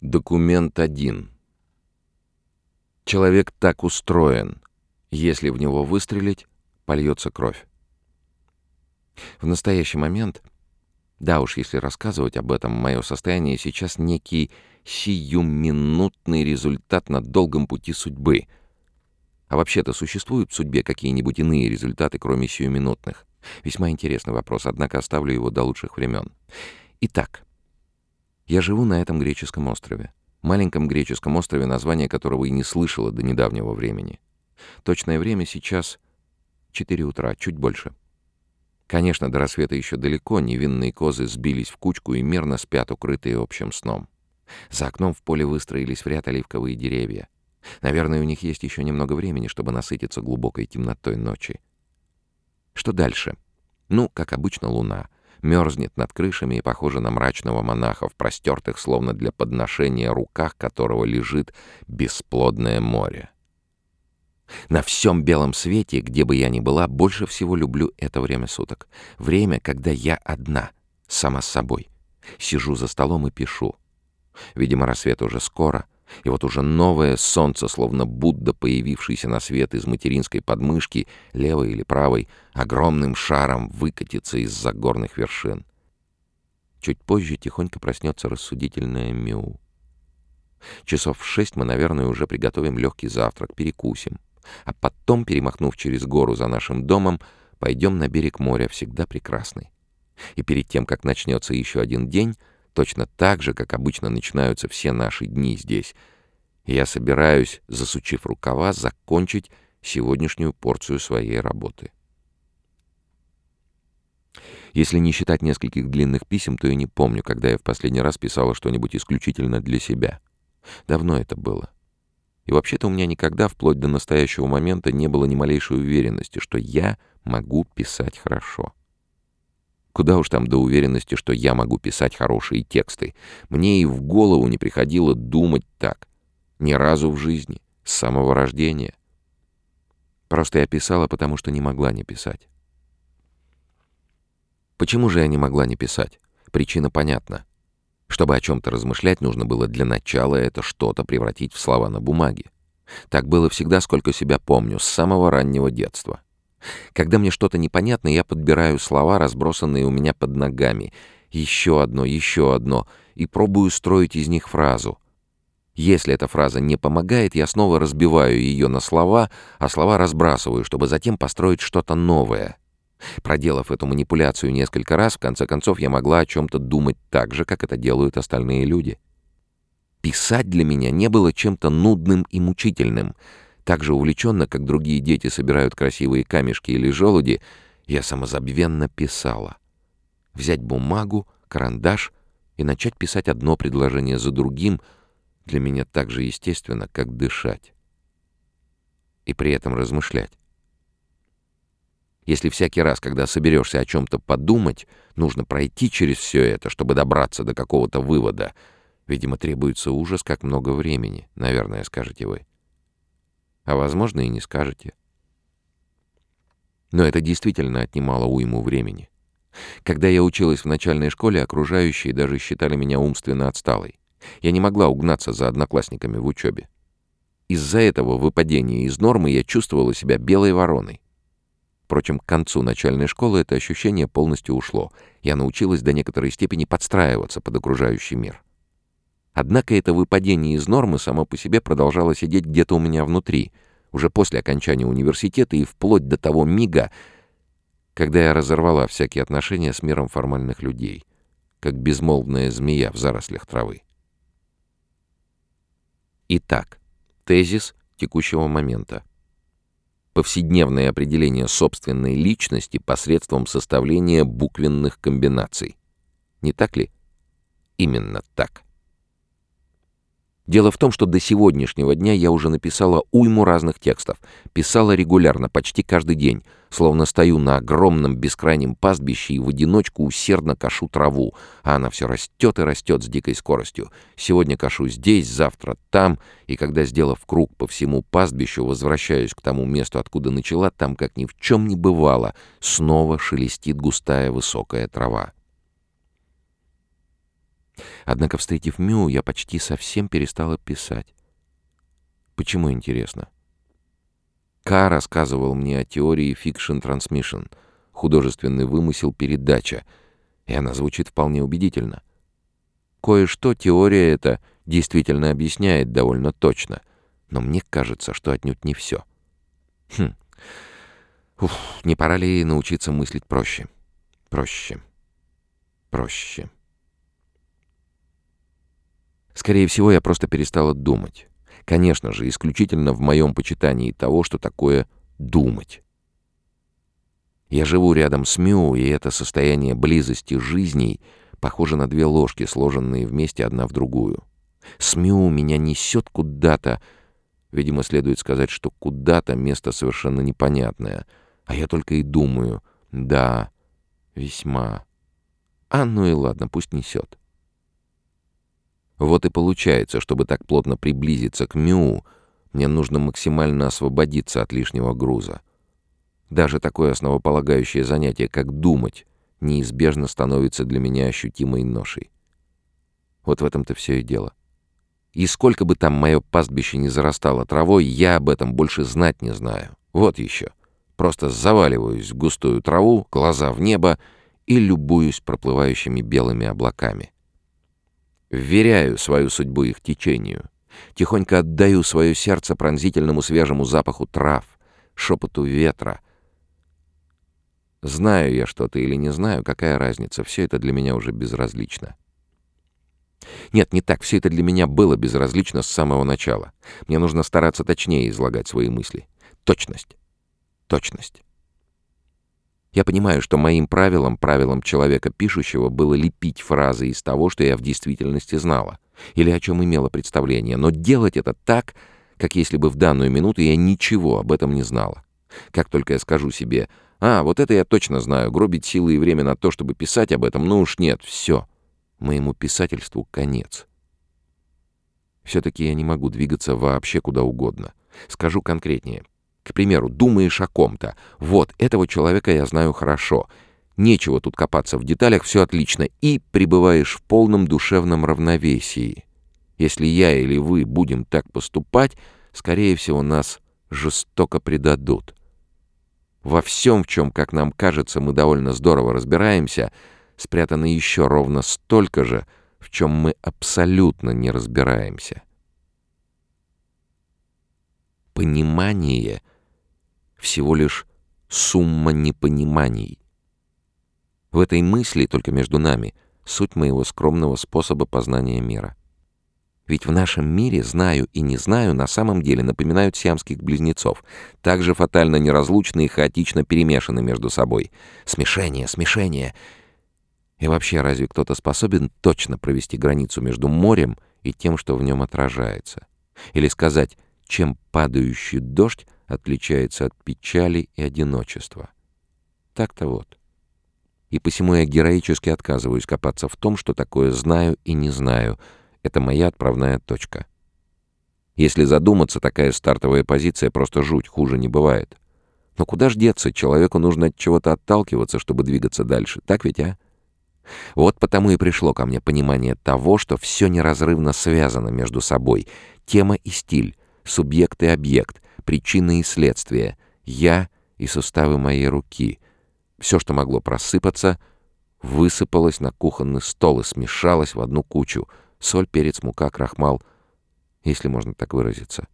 Документ один. Человек так устроен. Если в него выстрелить, польется кровь. В настоящий момент, да уж, если рассказывать об этом, мое состояние сейчас некий сиюминутный результат на долгом пути судьбы. А вообще-то существуют в судьбе какие-нибудь иные результаты, кроме сиюминутных? Весьма интересный вопрос, однако оставлю его до лучших времен. Итак, я живу на этом греческом острове. Маленьком греческом острове, название которого и не слышала до недавнего времени. Точное время сейчас 4 утра, чуть больше. Конечно, до рассвета еще далеко, невинные козы сбились в кучку и мирно спят, укрытые общим сном. За окном в поле выстроились в ряд оливковые деревья. Наверное, у них есть еще немного времени, чтобы насытиться глубокой темнотой ночи. Что дальше? Ну, как обычно, луна — мерзнет над крышами и похожа на мрачного монаха в простертых, словно для подношения, руках которого лежит бесплодное море. На всем белом свете, где бы я ни была, больше всего люблю это время суток. Время, когда я одна, сама с собой. Сижу за столом и пишу. Видимо, рассвет уже скоро — и вот уже новое солнце, словно Будда, появившийся на свет из материнской подмышки, левой или правой, огромным шаром выкатится из-за горных вершин. Чуть позже тихонько проснется рассудительное Мю. Часов в шесть мы, наверное, уже приготовим легкий завтрак, перекусим. А потом, перемахнув через гору за нашим домом, пойдем на берег моря, всегда прекрасный. И перед тем, как начнется еще один день, точно так же, как обычно начинаются все наши дни здесь. И я собираюсь, засучив рукава, закончить сегодняшнюю порцию своей работы. Если не считать нескольких длинных писем, то я не помню, когда я в последний раз писала что-нибудь исключительно для себя. Давно это было. И вообще-то у меня никогда, вплоть до настоящего момента, не было ни малейшей уверенности, что я могу писать хорошо. Куда уж там до уверенности, что я могу писать хорошие тексты. Мне и в голову не приходило думать так. Ни разу в жизни. С самого рождения. Просто я писала, потому что не могла не писать. Почему же я не могла не писать? Причина понятна. Чтобы о чем-то размышлять, нужно было для начала это что-то превратить в слова на бумаге. Так было всегда, сколько себя помню, с самого раннего детства. Когда мне что-то непонятно, я подбираю слова, разбросанные у меня под ногами. Еще одно, еще одно. И пробую строить из них фразу. Если эта фраза не помогает, я снова разбиваю ее на слова, а слова разбрасываю, чтобы затем построить что-то новое. Проделав эту манипуляцию несколько раз, в конце концов я могла о чем-то думать так же, как это делают остальные люди. Писать для меня не было чем-то нудным и мучительным — так же увлеченно, как другие дети собирают красивые камешки или желуди, я самозабвенно писала. Взять бумагу, карандаш и начать писать одно предложение за другим для меня так же естественно, как дышать. И при этом размышлять. Если всякий раз, когда соберешься о чем-то подумать, нужно пройти через все это, чтобы добраться до какого-то вывода, видимо, требуется ужас, как много времени, наверное, скажете вы а, возможно, и не скажете. Но это действительно отнимало уйму времени. Когда я училась в начальной школе, окружающие даже считали меня умственно отсталой. Я не могла угнаться за одноклассниками в учебе. Из-за этого выпадения из нормы я чувствовала себя белой вороной. Впрочем, к концу начальной школы это ощущение полностью ушло. Я научилась до некоторой степени подстраиваться под окружающий мир. Однако это выпадение из нормы само по себе продолжало сидеть где-то у меня внутри, уже после окончания университета и вплоть до того мига, когда я разорвала всякие отношения с миром формальных людей, как безмолвная змея в зарослях травы. Итак, тезис текущего момента. Повседневное определение собственной личности посредством составления буквенных комбинаций. Не так ли? Именно так. Дело в том, что до сегодняшнего дня я уже написала уйму разных текстов. Писала регулярно, почти каждый день. Словно стою на огромном бескрайнем пастбище и в одиночку усердно кашу траву. А она все растет и растет с дикой скоростью. Сегодня кашу здесь, завтра там. И когда, сделав круг по всему пастбищу, возвращаюсь к тому месту, откуда начала, там, как ни в чем не бывало, снова шелестит густая высокая трава. Однако, встретив Мю, я почти совсем перестала писать. Почему, интересно? Ка рассказывал мне о теории Transmission, художественный вымысел передача, и она звучит вполне убедительно. Кое-что теория эта действительно объясняет довольно точно, но мне кажется, что отнюдь не все. Хм. Уф, не пора ли научиться мыслить проще? Проще. Проще. Скорее всего, я просто перестала думать. Конечно же, исключительно в моем почитании того, что такое «думать». Я живу рядом с Мю, и это состояние близости жизней похоже на две ложки, сложенные вместе одна в другую. С Мю меня несет куда-то, видимо, следует сказать, что куда-то место совершенно непонятное, а я только и думаю, да, весьма. А ну и ладно, пусть несет. Вот и получается, чтобы так плотно приблизиться к Мю, мне нужно максимально освободиться от лишнего груза. Даже такое основополагающее занятие, как думать, неизбежно становится для меня ощутимой ношей. Вот в этом-то все и дело. И сколько бы там мое пастбище не зарастало травой, я об этом больше знать не знаю. Вот еще. Просто заваливаюсь в густую траву, глаза в небо и любуюсь проплывающими белыми облаками. Вверяю свою судьбу их течению. Тихонько отдаю свое сердце пронзительному свежему запаху трав, шепоту ветра — Знаю я что-то или не знаю, какая разница, все это для меня уже безразлично. Нет, не так, все это для меня было безразлично с самого начала. Мне нужно стараться точнее излагать свои мысли. Точность. Точность. Я понимаю, что моим правилом, правилом человека пишущего, было лепить фразы из того, что я в действительности знала, или о чем имела представление, но делать это так, как если бы в данную минуту я ничего об этом не знала. Как только я скажу себе а, вот это я точно знаю. Гробить силы и время на то, чтобы писать об этом, ну уж нет, все. Моему писательству конец. Все-таки я не могу двигаться вообще куда угодно. Скажу конкретнее. К примеру, думаешь о ком-то. Вот, этого человека я знаю хорошо. Нечего тут копаться в деталях, все отлично. И пребываешь в полном душевном равновесии. Если я или вы будем так поступать, скорее всего, нас жестоко предадут. Во всем, в чем, как нам кажется, мы довольно здорово разбираемся, спрятано еще ровно столько же, в чем мы абсолютно не разбираемся. Понимание — всего лишь сумма непониманий. В этой мысли, только между нами, суть моего скромного способа познания мира. Ведь в нашем мире «знаю» и «не знаю» на самом деле напоминают сиамских близнецов, также фатально неразлучны и хаотично перемешаны между собой. Смешение, смешение. И вообще, разве кто-то способен точно провести границу между морем и тем, что в нем отражается? Или сказать, чем падающий дождь отличается от печали и одиночества? Так-то вот. И посему я героически отказываюсь копаться в том, что такое «знаю» и «не знаю», это моя отправная точка. Если задуматься, такая стартовая позиция просто жуть, хуже не бывает. Но куда ж деться? Человеку нужно от чего-то отталкиваться, чтобы двигаться дальше. Так ведь, а? Вот потому и пришло ко мне понимание того, что все неразрывно связано между собой. Тема и стиль, субъект и объект, причины и следствия, я и суставы моей руки. Все, что могло просыпаться, высыпалось на кухонный стол и смешалось в одну кучу — соль, перец, мука, крахмал, если можно так выразиться.